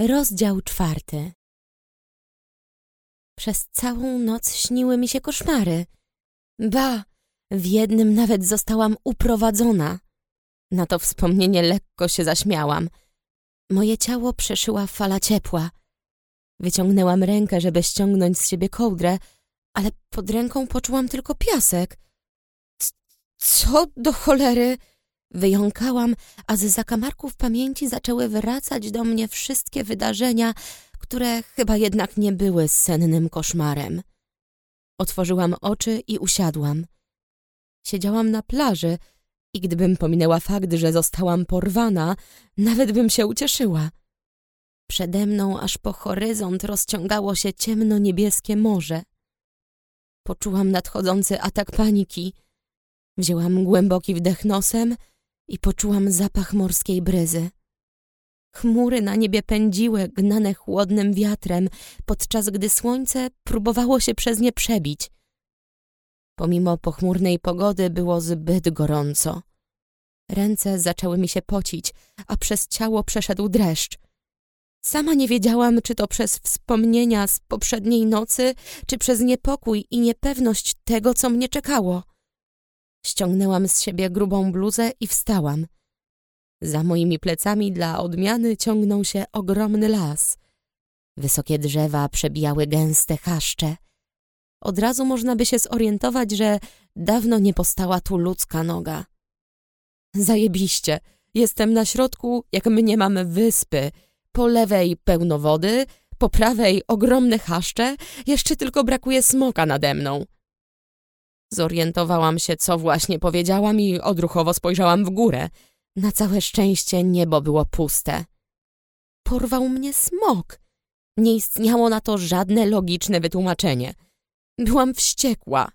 Rozdział czwarty Przez całą noc śniły mi się koszmary. Ba, w jednym nawet zostałam uprowadzona. Na to wspomnienie lekko się zaśmiałam. Moje ciało przeszyła fala ciepła. Wyciągnęłam rękę, żeby ściągnąć z siebie kołdrę, ale pod ręką poczułam tylko piasek. C co do cholery? Wyjąkałam, a z zakamarków pamięci zaczęły wracać do mnie wszystkie wydarzenia, które chyba jednak nie były sennym koszmarem. Otworzyłam oczy i usiadłam. Siedziałam na plaży i gdybym pominęła fakt, że zostałam porwana, nawet bym się ucieszyła. Przede mną aż po horyzont rozciągało się ciemno-niebieskie morze. Poczułam nadchodzący atak paniki. Wzięłam głęboki wdech nosem i poczułam zapach morskiej bryzy. Chmury na niebie pędziły, gnane chłodnym wiatrem, podczas gdy słońce próbowało się przez nie przebić. Pomimo pochmurnej pogody było zbyt gorąco. Ręce zaczęły mi się pocić, a przez ciało przeszedł dreszcz. Sama nie wiedziałam, czy to przez wspomnienia z poprzedniej nocy, czy przez niepokój i niepewność tego, co mnie czekało. Ściągnęłam z siebie grubą bluzę i wstałam. Za moimi plecami dla odmiany ciągnął się ogromny las. Wysokie drzewa przebijały gęste chaszcze. Od razu można by się zorientować, że dawno nie postała tu ludzka noga. Zajebiście. Jestem na środku, jak mnie mamy wyspy. Po lewej pełno wody, po prawej ogromne chaszcze, jeszcze tylko brakuje smoka nade mną. Zorientowałam się, co właśnie powiedziałam i odruchowo spojrzałam w górę. Na całe szczęście niebo było puste. Porwał mnie smok. Nie istniało na to żadne logiczne wytłumaczenie. Byłam wściekła.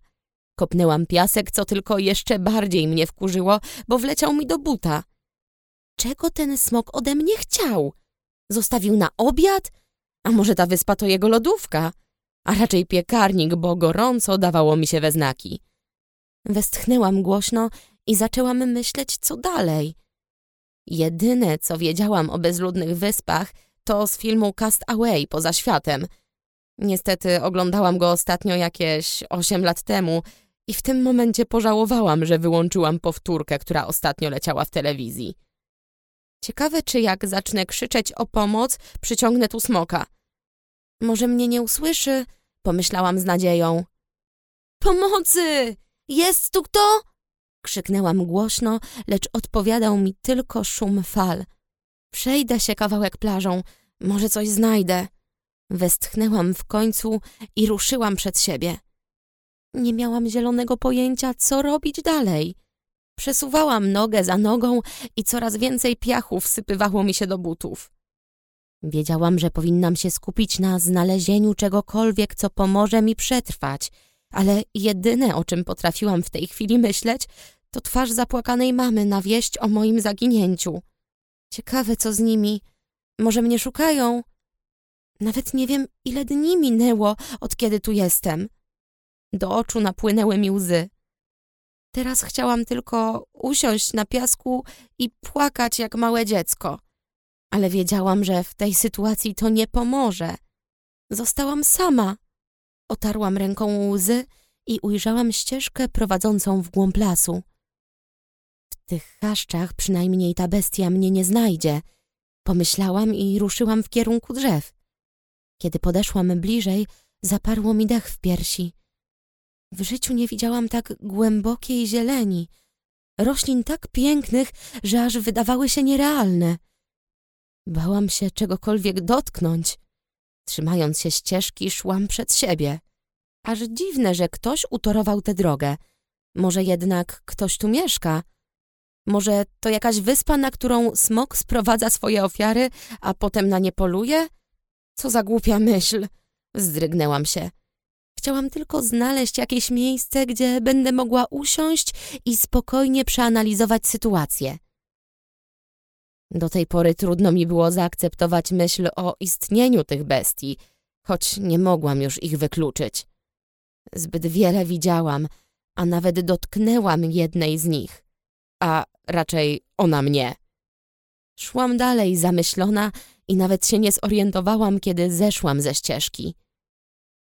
Kopnęłam piasek, co tylko jeszcze bardziej mnie wkurzyło, bo wleciał mi do buta. Czego ten smok ode mnie chciał? Zostawił na obiad? A może ta wyspa to jego lodówka? A raczej piekarnik, bo gorąco dawało mi się we znaki. Westchnęłam głośno i zaczęłam myśleć, co dalej. Jedyne, co wiedziałam o bezludnych wyspach, to z filmu Cast Away poza światem. Niestety oglądałam go ostatnio jakieś osiem lat temu i w tym momencie pożałowałam, że wyłączyłam powtórkę, która ostatnio leciała w telewizji. Ciekawe, czy jak zacznę krzyczeć o pomoc, przyciągnę tu smoka. Może mnie nie usłyszy? Pomyślałam z nadzieją. Pomocy! Jest tu kto? Krzyknęłam głośno, lecz odpowiadał mi tylko szum fal. Przejdę się kawałek plażą, może coś znajdę. Westchnęłam w końcu i ruszyłam przed siebie. Nie miałam zielonego pojęcia, co robić dalej. Przesuwałam nogę za nogą i coraz więcej piachu wsypywało mi się do butów. Wiedziałam, że powinnam się skupić na znalezieniu czegokolwiek, co pomoże mi przetrwać, ale jedyne, o czym potrafiłam w tej chwili myśleć, to twarz zapłakanej mamy na wieść o moim zaginięciu. Ciekawe, co z nimi. Może mnie szukają? Nawet nie wiem, ile dni minęło, od kiedy tu jestem. Do oczu napłynęły mi łzy. Teraz chciałam tylko usiąść na piasku i płakać jak małe dziecko. Ale wiedziałam, że w tej sytuacji to nie pomoże. Zostałam sama. Otarłam ręką łzy i ujrzałam ścieżkę prowadzącą w głąb lasu. W tych chaszczach przynajmniej ta bestia mnie nie znajdzie. Pomyślałam i ruszyłam w kierunku drzew. Kiedy podeszłam bliżej, zaparło mi dech w piersi. W życiu nie widziałam tak głębokiej zieleni, roślin tak pięknych, że aż wydawały się nierealne. Bałam się czegokolwiek dotknąć. Trzymając się ścieżki, szłam przed siebie. Aż dziwne, że ktoś utorował tę drogę. Może jednak ktoś tu mieszka. Może to jakaś wyspa, na którą smok sprowadza swoje ofiary, a potem na nie poluje? Co za głupia myśl. Zdrygnęłam się. Chciałam tylko znaleźć jakieś miejsce, gdzie będę mogła usiąść i spokojnie przeanalizować sytuację. Do tej pory trudno mi było zaakceptować myśl o istnieniu tych bestii, choć nie mogłam już ich wykluczyć. Zbyt wiele widziałam, a nawet dotknęłam jednej z nich, a raczej ona mnie. Szłam dalej zamyślona i nawet się nie zorientowałam, kiedy zeszłam ze ścieżki.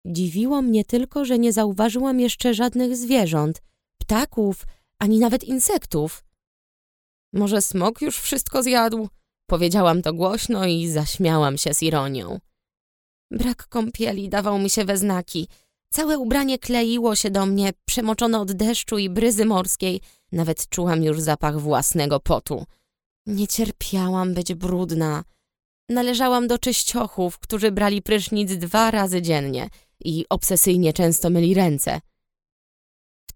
Dziwiło mnie tylko, że nie zauważyłam jeszcze żadnych zwierząt, ptaków, ani nawet insektów. Może smok już wszystko zjadł? Powiedziałam to głośno i zaśmiałam się z ironią. Brak kąpieli dawał mi się we znaki. Całe ubranie kleiło się do mnie, przemoczone od deszczu i bryzy morskiej. Nawet czułam już zapach własnego potu. Nie cierpiałam być brudna. Należałam do czyściochów, którzy brali prysznic dwa razy dziennie i obsesyjnie często myli ręce.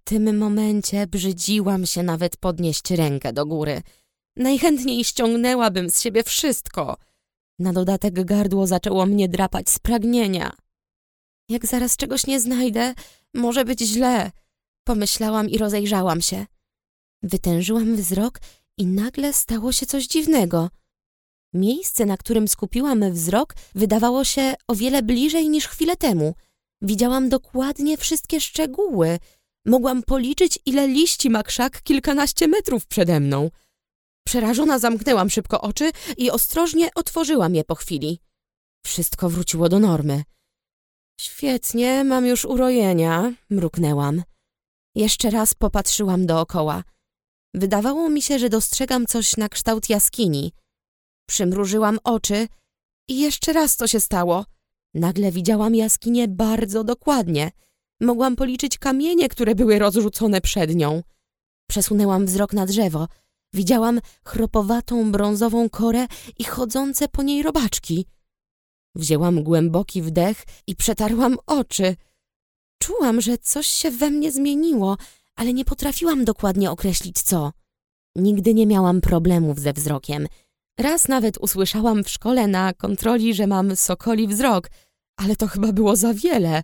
Tym momencie brzydziłam się nawet podnieść rękę do góry. Najchętniej ściągnęłabym z siebie wszystko. Na dodatek gardło zaczęło mnie drapać z pragnienia. Jak zaraz czegoś nie znajdę, może być źle. Pomyślałam i rozejrzałam się. Wytężyłam wzrok i nagle stało się coś dziwnego. Miejsce, na którym skupiłam wzrok, wydawało się o wiele bliżej niż chwilę temu. Widziałam dokładnie wszystkie szczegóły. Mogłam policzyć, ile liści ma krzak kilkanaście metrów przede mną. Przerażona zamknęłam szybko oczy i ostrożnie otworzyłam je po chwili. Wszystko wróciło do normy. Świetnie, mam już urojenia, mruknęłam. Jeszcze raz popatrzyłam dookoła. Wydawało mi się, że dostrzegam coś na kształt jaskini. Przymrużyłam oczy i jeszcze raz to się stało. Nagle widziałam jaskinię bardzo dokładnie. Mogłam policzyć kamienie, które były rozrzucone przed nią. Przesunęłam wzrok na drzewo. Widziałam chropowatą brązową korę i chodzące po niej robaczki. Wzięłam głęboki wdech i przetarłam oczy. Czułam, że coś się we mnie zmieniło, ale nie potrafiłam dokładnie określić co. Nigdy nie miałam problemów ze wzrokiem. Raz nawet usłyszałam w szkole na kontroli, że mam sokoli wzrok, ale to chyba było za wiele.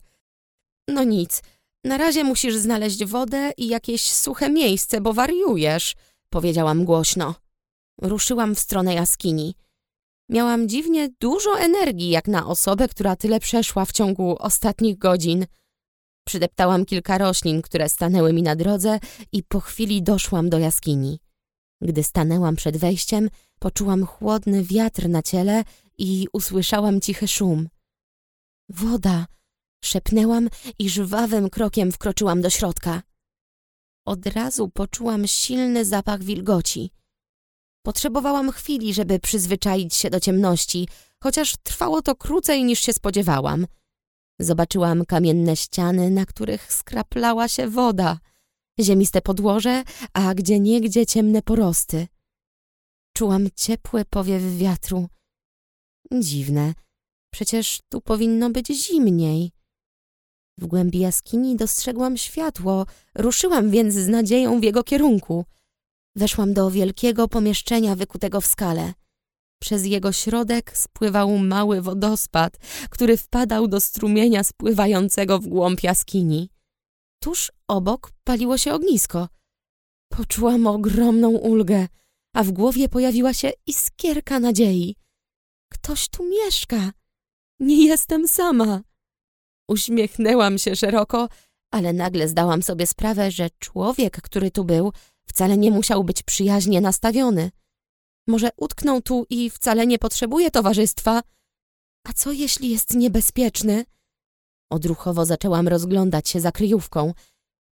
No nic, na razie musisz znaleźć wodę i jakieś suche miejsce, bo wariujesz, powiedziałam głośno. Ruszyłam w stronę jaskini. Miałam dziwnie dużo energii, jak na osobę, która tyle przeszła w ciągu ostatnich godzin. Przydeptałam kilka roślin, które stanęły mi na drodze i po chwili doszłam do jaskini. Gdy stanęłam przed wejściem, poczułam chłodny wiatr na ciele i usłyszałam cichy szum. Woda! Szepnęłam i żwawym krokiem wkroczyłam do środka. Od razu poczułam silny zapach wilgoci. Potrzebowałam chwili, żeby przyzwyczaić się do ciemności, chociaż trwało to krócej niż się spodziewałam. Zobaczyłam kamienne ściany, na których skraplała się woda, ziemiste podłoże, a gdzie niegdzie ciemne porosty. Czułam ciepły powiew wiatru. Dziwne, przecież tu powinno być zimniej. W głębi jaskini dostrzegłam światło, ruszyłam więc z nadzieją w jego kierunku. Weszłam do wielkiego pomieszczenia wykutego w skale. Przez jego środek spływał mały wodospad, który wpadał do strumienia spływającego w głąb jaskini. Tuż obok paliło się ognisko. Poczułam ogromną ulgę, a w głowie pojawiła się iskierka nadziei. Ktoś tu mieszka. Nie jestem sama. Uśmiechnęłam się szeroko, ale nagle zdałam sobie sprawę, że człowiek, który tu był, wcale nie musiał być przyjaźnie nastawiony. Może utknął tu i wcale nie potrzebuje towarzystwa. A co jeśli jest niebezpieczny? Odruchowo zaczęłam rozglądać się za kryjówką.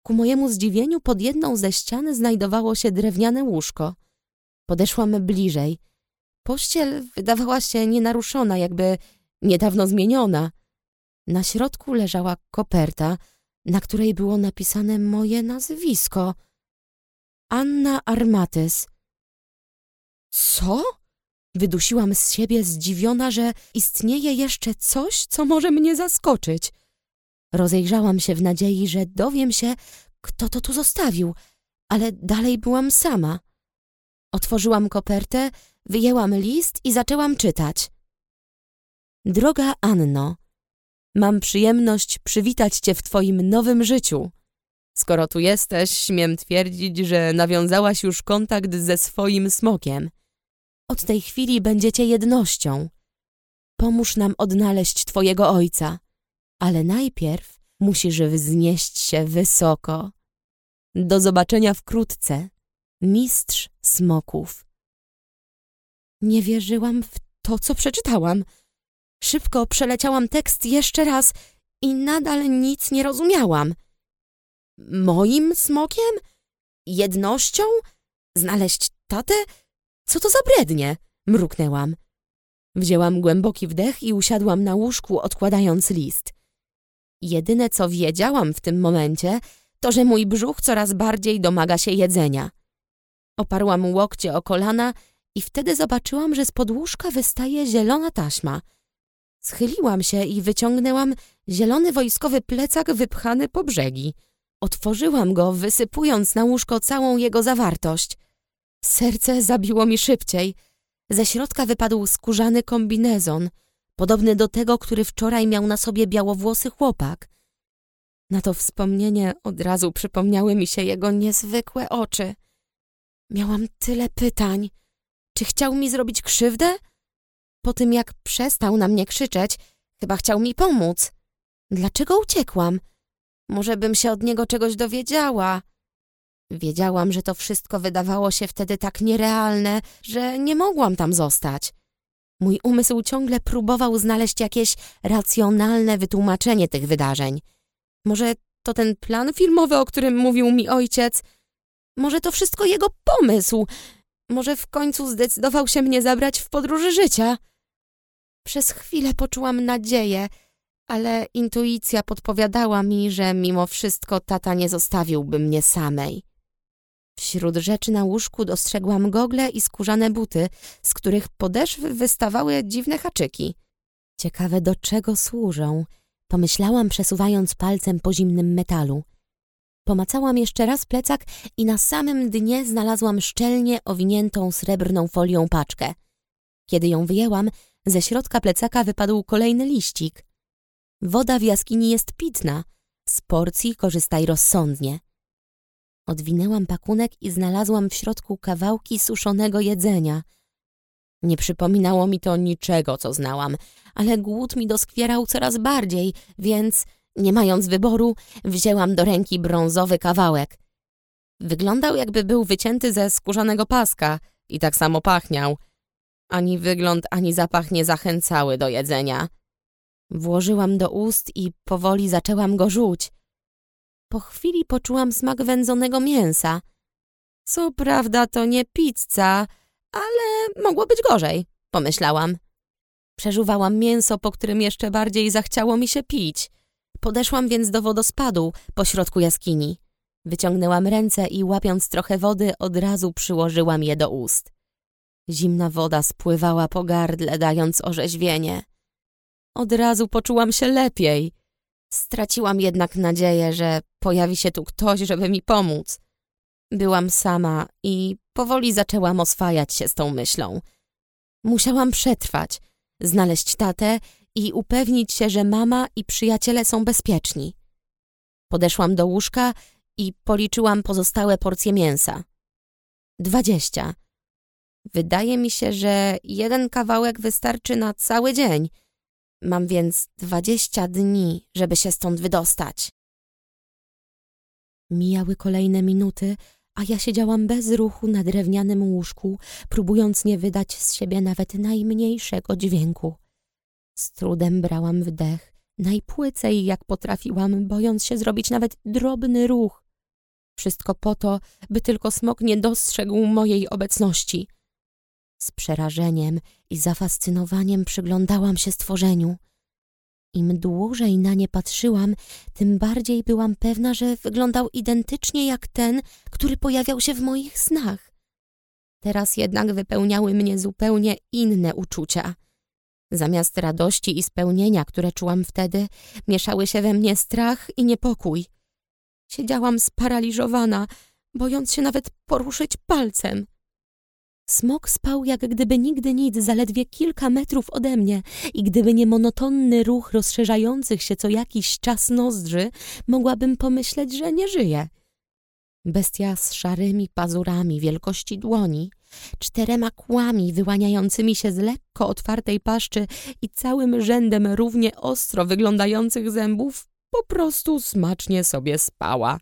Ku mojemu zdziwieniu pod jedną ze ścian znajdowało się drewniane łóżko. Podeszłam bliżej. Pościel wydawała się nienaruszona, jakby niedawno zmieniona. Na środku leżała koperta, na której było napisane moje nazwisko. Anna Armatys. Co? Wydusiłam z siebie zdziwiona, że istnieje jeszcze coś, co może mnie zaskoczyć. Rozejrzałam się w nadziei, że dowiem się, kto to tu zostawił, ale dalej byłam sama. Otworzyłam kopertę, wyjęłam list i zaczęłam czytać. Droga Anno, mam przyjemność przywitać Cię w Twoim nowym życiu. Skoro tu jesteś, śmiem twierdzić, że nawiązałaś już kontakt ze swoim smokiem. Od tej chwili będziecie jednością. Pomóż nam odnaleźć Twojego ojca, ale najpierw musisz wznieść się wysoko. Do zobaczenia wkrótce, mistrz smoków. Nie wierzyłam w to, co przeczytałam. Szybko przeleciałam tekst jeszcze raz i nadal nic nie rozumiałam. Moim smokiem? Jednością? Znaleźć tatę? Co to za brednie? Mruknęłam. Wzięłam głęboki wdech i usiadłam na łóżku, odkładając list. Jedyne, co wiedziałam w tym momencie, to, że mój brzuch coraz bardziej domaga się jedzenia. Oparłam łokcie o kolana i wtedy zobaczyłam, że z podłóżka wystaje zielona taśma. Schyliłam się i wyciągnęłam zielony wojskowy plecak wypchany po brzegi. Otworzyłam go, wysypując na łóżko całą jego zawartość. Serce zabiło mi szybciej. Ze środka wypadł skórzany kombinezon, podobny do tego, który wczoraj miał na sobie białowłosy chłopak. Na to wspomnienie od razu przypomniały mi się jego niezwykłe oczy. Miałam tyle pytań. Czy chciał mi zrobić krzywdę? Po tym jak przestał na mnie krzyczeć, chyba chciał mi pomóc. Dlaczego uciekłam? Może bym się od niego czegoś dowiedziała. Wiedziałam, że to wszystko wydawało się wtedy tak nierealne, że nie mogłam tam zostać. Mój umysł ciągle próbował znaleźć jakieś racjonalne wytłumaczenie tych wydarzeń. Może to ten plan filmowy, o którym mówił mi ojciec? Może to wszystko jego pomysł? Może w końcu zdecydował się mnie zabrać w podróży życia? Przez chwilę poczułam nadzieję, ale intuicja podpowiadała mi, że mimo wszystko tata nie zostawiłby mnie samej. Wśród rzeczy na łóżku dostrzegłam gogle i skórzane buty, z których podeszw wystawały dziwne haczyki. Ciekawe do czego służą, pomyślałam przesuwając palcem po zimnym metalu. Pomacałam jeszcze raz plecak i na samym dnie znalazłam szczelnie owiniętą srebrną folią paczkę. Kiedy ją wyjęłam, ze środka plecaka wypadł kolejny liścik. Woda w jaskini jest pitna. Z porcji korzystaj rozsądnie. Odwinęłam pakunek i znalazłam w środku kawałki suszonego jedzenia. Nie przypominało mi to niczego, co znałam, ale głód mi doskwierał coraz bardziej, więc, nie mając wyboru, wzięłam do ręki brązowy kawałek. Wyglądał, jakby był wycięty ze skórzanego paska i tak samo pachniał. Ani wygląd, ani zapach nie zachęcały do jedzenia. Włożyłam do ust i powoli zaczęłam go żuć. Po chwili poczułam smak wędzonego mięsa. Co prawda to nie pizza, ale mogło być gorzej, pomyślałam. Przeżuwałam mięso, po którym jeszcze bardziej zachciało mi się pić. Podeszłam więc do wodospadu po środku jaskini. Wyciągnęłam ręce i łapiąc trochę wody, od razu przyłożyłam je do ust. Zimna woda spływała po gardle, dając orzeźwienie. Od razu poczułam się lepiej. Straciłam jednak nadzieję, że pojawi się tu ktoś, żeby mi pomóc. Byłam sama i powoli zaczęłam oswajać się z tą myślą. Musiałam przetrwać, znaleźć tatę i upewnić się, że mama i przyjaciele są bezpieczni. Podeszłam do łóżka i policzyłam pozostałe porcje mięsa. Dwadzieścia. Wydaje mi się, że jeden kawałek wystarczy na cały dzień – Mam więc dwadzieścia dni, żeby się stąd wydostać. Mijały kolejne minuty, a ja siedziałam bez ruchu na drewnianym łóżku, próbując nie wydać z siebie nawet najmniejszego dźwięku. Z trudem brałam wdech, najpłycej jak potrafiłam, bojąc się zrobić nawet drobny ruch. Wszystko po to, by tylko smok nie dostrzegł mojej obecności. Z przerażeniem i zafascynowaniem przyglądałam się stworzeniu. Im dłużej na nie patrzyłam, tym bardziej byłam pewna, że wyglądał identycznie jak ten, który pojawiał się w moich snach. Teraz jednak wypełniały mnie zupełnie inne uczucia. Zamiast radości i spełnienia, które czułam wtedy, mieszały się we mnie strach i niepokój. Siedziałam sparaliżowana, bojąc się nawet poruszyć palcem. Smok spał jak gdyby nigdy nic, zaledwie kilka metrów ode mnie i gdyby nie monotonny ruch rozszerzających się co jakiś czas nozdrzy, mogłabym pomyśleć, że nie żyje. Bestia z szarymi pazurami wielkości dłoni, czterema kłami wyłaniającymi się z lekko otwartej paszczy i całym rzędem równie ostro wyglądających zębów po prostu smacznie sobie spała.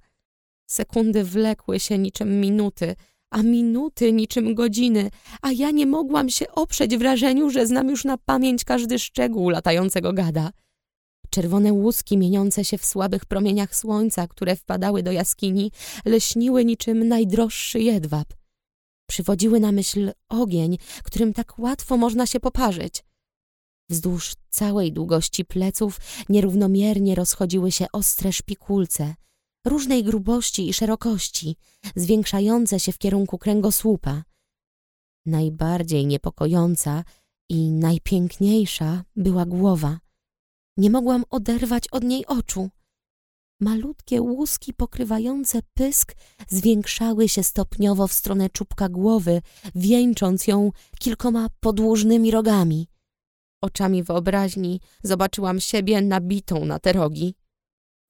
Sekundy wlekły się niczym minuty – a minuty niczym godziny, a ja nie mogłam się oprzeć wrażeniu, że znam już na pamięć każdy szczegół latającego gada. Czerwone łuski mieniące się w słabych promieniach słońca, które wpadały do jaskini, leśniły niczym najdroższy jedwab. Przywodziły na myśl ogień, którym tak łatwo można się poparzyć. Wzdłuż całej długości pleców nierównomiernie rozchodziły się ostre szpikulce, różnej grubości i szerokości, zwiększające się w kierunku kręgosłupa. Najbardziej niepokojąca i najpiękniejsza była głowa. Nie mogłam oderwać od niej oczu. Malutkie łuski pokrywające pysk zwiększały się stopniowo w stronę czubka głowy, wieńcząc ją kilkoma podłużnymi rogami. Oczami wyobraźni zobaczyłam siebie nabitą na te rogi.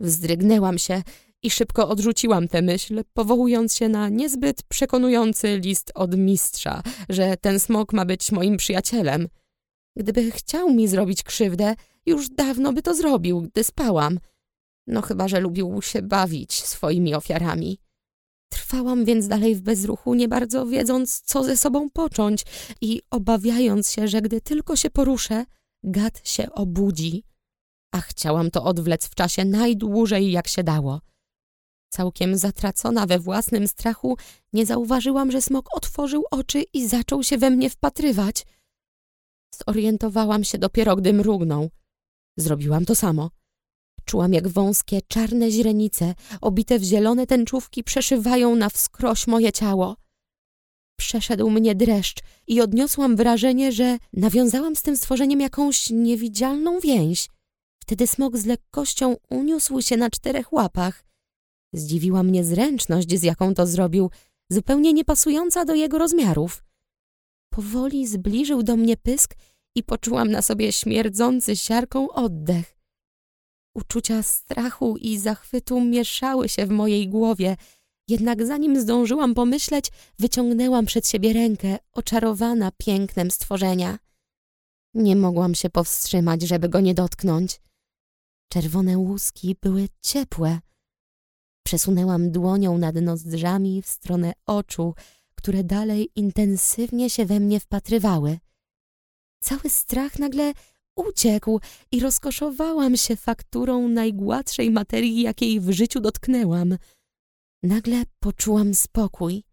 Wzdrygnęłam się i szybko odrzuciłam tę myśl, powołując się na niezbyt przekonujący list od mistrza, że ten smok ma być moim przyjacielem. Gdyby chciał mi zrobić krzywdę, już dawno by to zrobił, gdy spałam. No chyba, że lubił się bawić swoimi ofiarami. Trwałam więc dalej w bezruchu, nie bardzo wiedząc, co ze sobą począć i obawiając się, że gdy tylko się poruszę, gad się obudzi. A chciałam to odwlec w czasie najdłużej, jak się dało. Całkiem zatracona we własnym strachu, nie zauważyłam, że smok otworzył oczy i zaczął się we mnie wpatrywać. Zorientowałam się dopiero, gdy mrugnął. Zrobiłam to samo. Czułam, jak wąskie, czarne źrenice, obite w zielone tęczówki, przeszywają na wskroś moje ciało. Przeszedł mnie dreszcz i odniosłam wrażenie, że nawiązałam z tym stworzeniem jakąś niewidzialną więź. Wtedy smok z lekkością uniósł się na czterech łapach. Zdziwiła mnie zręczność, z jaką to zrobił, zupełnie niepasująca do jego rozmiarów. Powoli zbliżył do mnie pysk i poczułam na sobie śmierdzący siarką oddech. Uczucia strachu i zachwytu mieszały się w mojej głowie, jednak zanim zdążyłam pomyśleć, wyciągnęłam przed siebie rękę, oczarowana pięknem stworzenia. Nie mogłam się powstrzymać, żeby go nie dotknąć. Czerwone łuski były ciepłe. Przesunęłam dłonią nad nozdrzami w stronę oczu, które dalej intensywnie się we mnie wpatrywały. Cały strach nagle uciekł i rozkoszowałam się fakturą najgładszej materii, jakiej w życiu dotknęłam. Nagle poczułam spokój.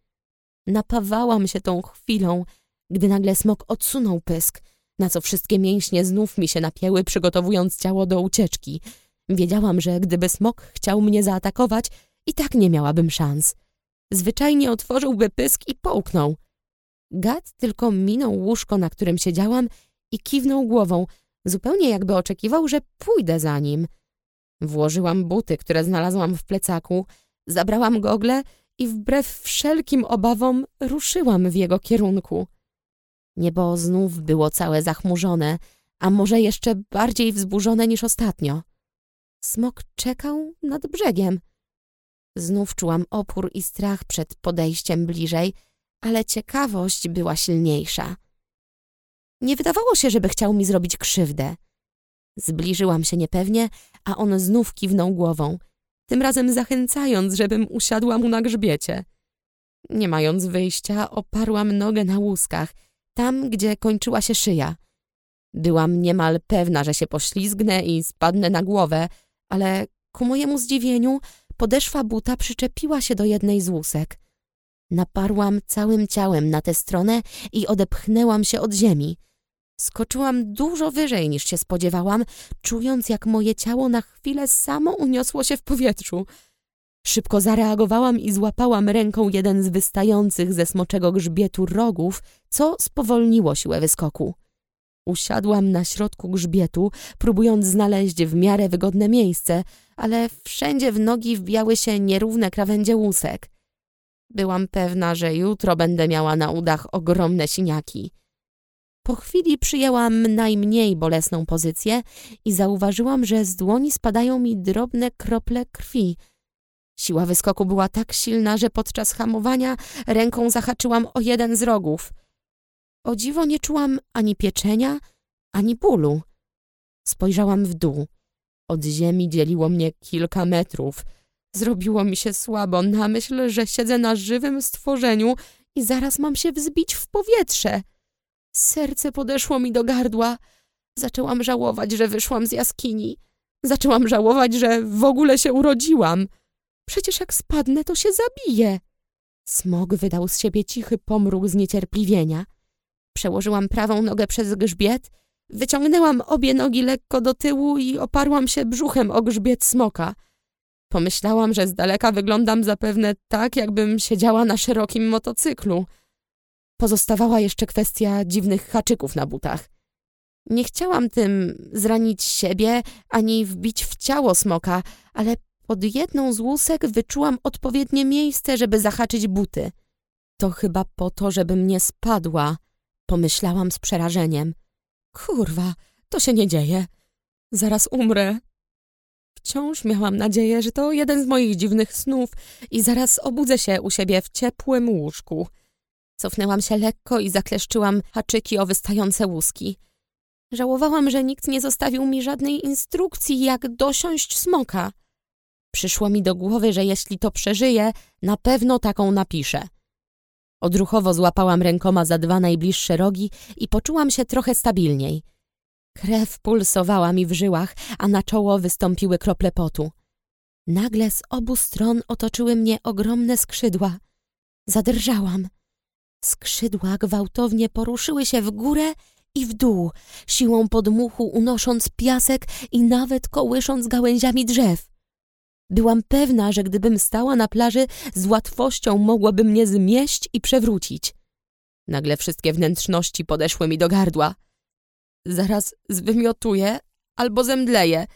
Napawałam się tą chwilą, gdy nagle smok odsunął pysk, na co wszystkie mięśnie znów mi się napięły, przygotowując ciało do ucieczki. Wiedziałam, że gdyby smok chciał mnie zaatakować, i tak nie miałabym szans. Zwyczajnie otworzyłby pysk i połknął. Gad tylko minął łóżko, na którym siedziałam i kiwnął głową, zupełnie jakby oczekiwał, że pójdę za nim. Włożyłam buty, które znalazłam w plecaku, zabrałam gogle i wbrew wszelkim obawom ruszyłam w jego kierunku. Niebo znów było całe zachmurzone, a może jeszcze bardziej wzburzone niż ostatnio. Smok czekał nad brzegiem. Znów czułam opór i strach przed podejściem bliżej, ale ciekawość była silniejsza. Nie wydawało się, żeby chciał mi zrobić krzywdę. Zbliżyłam się niepewnie, a on znów kiwnął głową, tym razem zachęcając, żebym usiadła mu na grzbiecie. Nie mając wyjścia, oparłam nogę na łuskach, tam, gdzie kończyła się szyja. Byłam niemal pewna, że się poślizgnę i spadnę na głowę, ale ku mojemu zdziwieniu podeszwa buta przyczepiła się do jednej z łusek. Naparłam całym ciałem na tę stronę i odepchnęłam się od ziemi. Skoczyłam dużo wyżej niż się spodziewałam, czując jak moje ciało na chwilę samo uniosło się w powietrzu. Szybko zareagowałam i złapałam ręką jeden z wystających ze smoczego grzbietu rogów, co spowolniło siłę wyskoku. Usiadłam na środku grzbietu, próbując znaleźć w miarę wygodne miejsce, ale wszędzie w nogi wbijały się nierówne krawędzie łusek. Byłam pewna, że jutro będę miała na udach ogromne siniaki. Po chwili przyjęłam najmniej bolesną pozycję i zauważyłam, że z dłoni spadają mi drobne krople krwi. Siła wyskoku była tak silna, że podczas hamowania ręką zahaczyłam o jeden z rogów. O dziwo nie czułam ani pieczenia, ani bólu. Spojrzałam w dół. Od ziemi dzieliło mnie kilka metrów. Zrobiło mi się słabo na myśl, że siedzę na żywym stworzeniu i zaraz mam się wzbić w powietrze. Serce podeszło mi do gardła. Zaczęłam żałować, że wyszłam z jaskini. Zaczęłam żałować, że w ogóle się urodziłam. Przecież jak spadnę, to się zabiję. Smog wydał z siebie cichy pomruk zniecierpliwienia. Przełożyłam prawą nogę przez grzbiet, wyciągnęłam obie nogi lekko do tyłu i oparłam się brzuchem o grzbiet smoka. Pomyślałam, że z daleka wyglądam zapewne tak, jakbym siedziała na szerokim motocyklu. Pozostawała jeszcze kwestia dziwnych haczyków na butach. Nie chciałam tym zranić siebie ani wbić w ciało smoka, ale pod jedną z łusek wyczułam odpowiednie miejsce, żeby zahaczyć buty. To chyba po to, żebym nie spadła, pomyślałam z przerażeniem. Kurwa, to się nie dzieje. Zaraz umrę. Wciąż miałam nadzieję, że to jeden z moich dziwnych snów i zaraz obudzę się u siebie w ciepłym łóżku. Cofnęłam się lekko i zakleszczyłam haczyki o wystające łuski. Żałowałam, że nikt nie zostawił mi żadnej instrukcji, jak dosiąść smoka. Przyszło mi do głowy, że jeśli to przeżyję, na pewno taką napiszę. Odruchowo złapałam rękoma za dwa najbliższe rogi i poczułam się trochę stabilniej. Krew pulsowała mi w żyłach, a na czoło wystąpiły krople potu. Nagle z obu stron otoczyły mnie ogromne skrzydła. Zadrżałam. Skrzydła gwałtownie poruszyły się w górę i w dół, siłą podmuchu unosząc piasek i nawet kołysząc gałęziami drzew. Byłam pewna, że gdybym stała na plaży, z łatwością mogłaby mnie zmieść i przewrócić. Nagle wszystkie wnętrzności podeszły mi do gardła. Zaraz zwymiotuję albo zemdleję,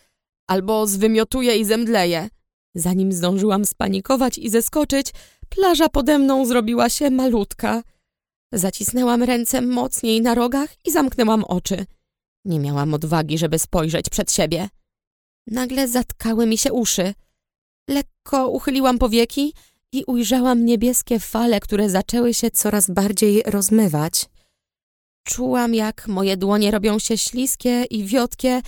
albo zwymiotuję i zemdleję. Zanim zdążyłam spanikować i zeskoczyć, plaża pode mną zrobiła się malutka. Zacisnęłam ręce mocniej na rogach i zamknęłam oczy. Nie miałam odwagi, żeby spojrzeć przed siebie. Nagle zatkały mi się uszy. Lekko uchyliłam powieki i ujrzałam niebieskie fale, które zaczęły się coraz bardziej rozmywać. Czułam, jak moje dłonie robią się śliskie i wiotkie,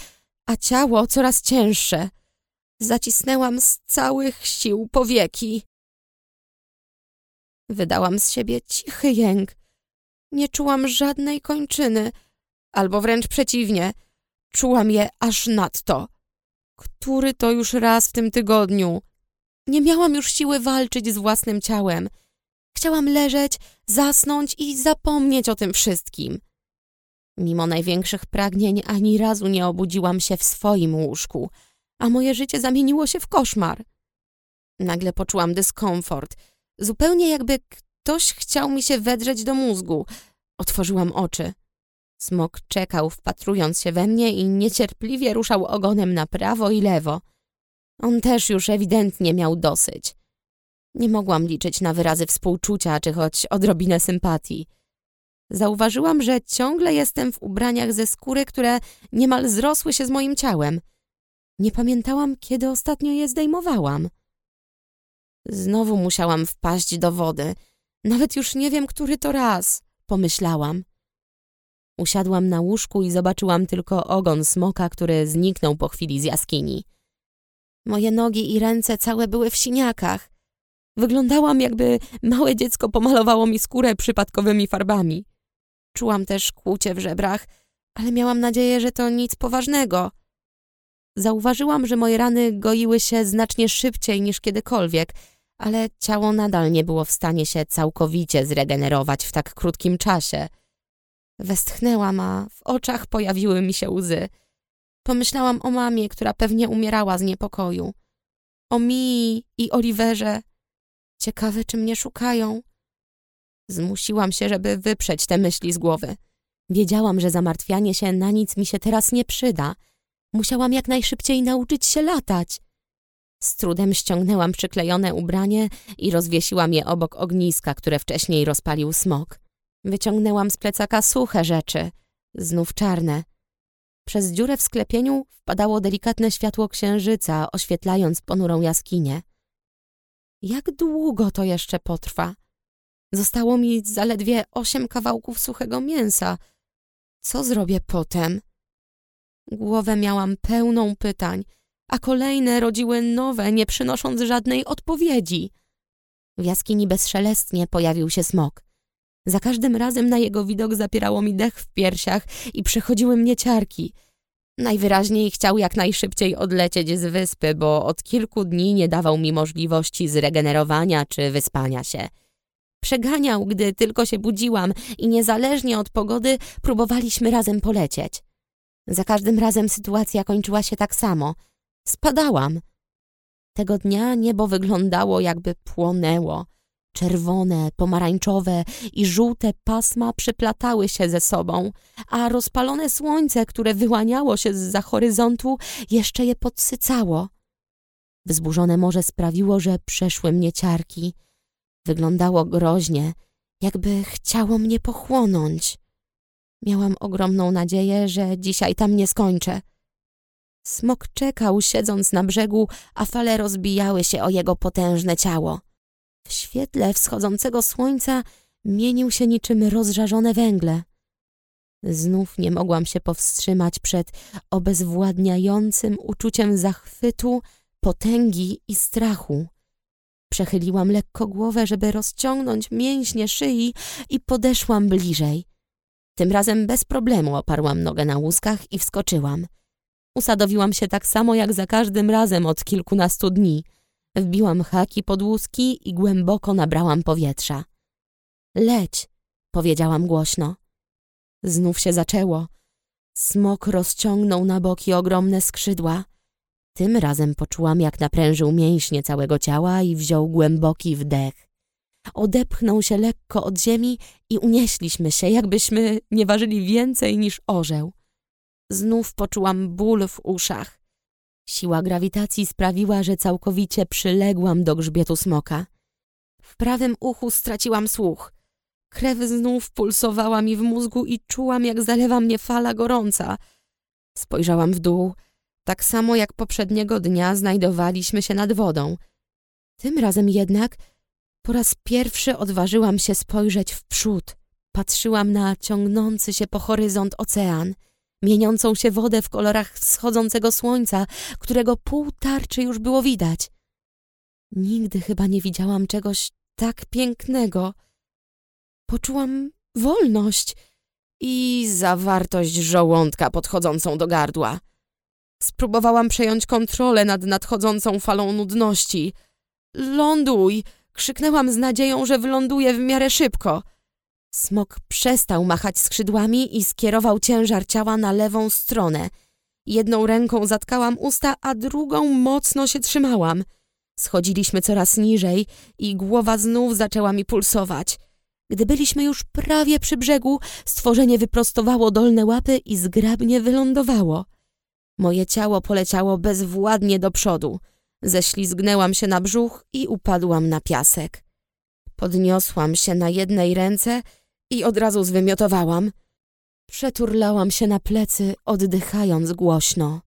a ciało coraz cięższe. Zacisnęłam z całych sił powieki. Wydałam z siebie cichy jęk. Nie czułam żadnej kończyny, albo wręcz przeciwnie, czułam je aż nadto. Który to już raz w tym tygodniu? Nie miałam już siły walczyć z własnym ciałem. Chciałam leżeć, zasnąć i zapomnieć o tym wszystkim. Mimo największych pragnień ani razu nie obudziłam się w swoim łóżku, a moje życie zamieniło się w koszmar. Nagle poczułam dyskomfort, zupełnie jakby ktoś chciał mi się wedrzeć do mózgu. Otworzyłam oczy. Smok czekał, wpatrując się we mnie i niecierpliwie ruszał ogonem na prawo i lewo. On też już ewidentnie miał dosyć. Nie mogłam liczyć na wyrazy współczucia czy choć odrobinę sympatii. Zauważyłam, że ciągle jestem w ubraniach ze skóry, które niemal zrosły się z moim ciałem. Nie pamiętałam, kiedy ostatnio je zdejmowałam. Znowu musiałam wpaść do wody. Nawet już nie wiem, który to raz, pomyślałam. Usiadłam na łóżku i zobaczyłam tylko ogon smoka, który zniknął po chwili z jaskini. Moje nogi i ręce całe były w siniakach. Wyglądałam, jakby małe dziecko pomalowało mi skórę przypadkowymi farbami. Czułam też kłucie w żebrach, ale miałam nadzieję, że to nic poważnego. Zauważyłam, że moje rany goiły się znacznie szybciej niż kiedykolwiek, ale ciało nadal nie było w stanie się całkowicie zregenerować w tak krótkim czasie. Westchnęłam, a w oczach pojawiły mi się łzy. Pomyślałam o mamie, która pewnie umierała z niepokoju. O mi i Oliverze. Ciekawe, czy mnie szukają. Zmusiłam się, żeby wyprzeć te myśli z głowy. Wiedziałam, że zamartwianie się na nic mi się teraz nie przyda. Musiałam jak najszybciej nauczyć się latać. Z trudem ściągnęłam przyklejone ubranie i rozwiesiłam je obok ogniska, które wcześniej rozpalił smok. Wyciągnęłam z plecaka suche rzeczy, znów czarne. Przez dziurę w sklepieniu wpadało delikatne światło księżyca, oświetlając ponurą jaskinię. Jak długo to jeszcze potrwa? Zostało mi zaledwie osiem kawałków suchego mięsa. Co zrobię potem? Głowę miałam pełną pytań, a kolejne rodziły nowe, nie przynosząc żadnej odpowiedzi. W jaskini bezszelestnie pojawił się smok. Za każdym razem na jego widok zapierało mi dech w piersiach i przechodziły mnie ciarki. Najwyraźniej chciał jak najszybciej odlecieć z wyspy, bo od kilku dni nie dawał mi możliwości zregenerowania czy wyspania się. Przeganiał, gdy tylko się budziłam i niezależnie od pogody próbowaliśmy razem polecieć. Za każdym razem sytuacja kończyła się tak samo. Spadałam. Tego dnia niebo wyglądało jakby płonęło. Czerwone, pomarańczowe i żółte pasma przeplatały się ze sobą, a rozpalone słońce, które wyłaniało się z za horyzontu, jeszcze je podsycało. Wzburzone morze sprawiło, że przeszły mnie ciarki. Wyglądało groźnie, jakby chciało mnie pochłonąć. Miałam ogromną nadzieję, że dzisiaj tam nie skończę. Smok czekał, siedząc na brzegu, a fale rozbijały się o jego potężne ciało. W świetle wschodzącego słońca mienił się niczym rozżarzone węgle. Znów nie mogłam się powstrzymać przed obezwładniającym uczuciem zachwytu, potęgi i strachu. Przechyliłam lekko głowę, żeby rozciągnąć mięśnie szyi i podeszłam bliżej. Tym razem bez problemu oparłam nogę na łuskach i wskoczyłam. Usadowiłam się tak samo jak za każdym razem od kilkunastu dni. Wbiłam haki pod łuski i głęboko nabrałam powietrza. Leć, powiedziałam głośno. Znów się zaczęło. Smok rozciągnął na boki ogromne skrzydła. Tym razem poczułam, jak naprężył mięśnie całego ciała i wziął głęboki wdech. Odepchnął się lekko od ziemi i unieśliśmy się, jakbyśmy nie ważyli więcej niż orzeł. Znów poczułam ból w uszach. Siła grawitacji sprawiła, że całkowicie przyległam do grzbietu smoka. W prawym uchu straciłam słuch. Krew znów pulsowała mi w mózgu i czułam, jak zalewa mnie fala gorąca. Spojrzałam w dół. Tak samo jak poprzedniego dnia znajdowaliśmy się nad wodą. Tym razem jednak po raz pierwszy odważyłam się spojrzeć w przód. Patrzyłam na ciągnący się po horyzont ocean, mieniącą się wodę w kolorach wschodzącego słońca, którego pół tarczy już było widać. Nigdy chyba nie widziałam czegoś tak pięknego. Poczułam wolność i zawartość żołądka podchodzącą do gardła. Spróbowałam przejąć kontrolę nad nadchodzącą falą nudności. Ląduj! Krzyknęłam z nadzieją, że wyląduję w miarę szybko. Smok przestał machać skrzydłami i skierował ciężar ciała na lewą stronę. Jedną ręką zatkałam usta, a drugą mocno się trzymałam. Schodziliśmy coraz niżej i głowa znów zaczęła mi pulsować. Gdy byliśmy już prawie przy brzegu, stworzenie wyprostowało dolne łapy i zgrabnie wylądowało. Moje ciało poleciało bezwładnie do przodu. Ześlizgnęłam się na brzuch i upadłam na piasek. Podniosłam się na jednej ręce i od razu zwymiotowałam. Przeturlałam się na plecy, oddychając głośno.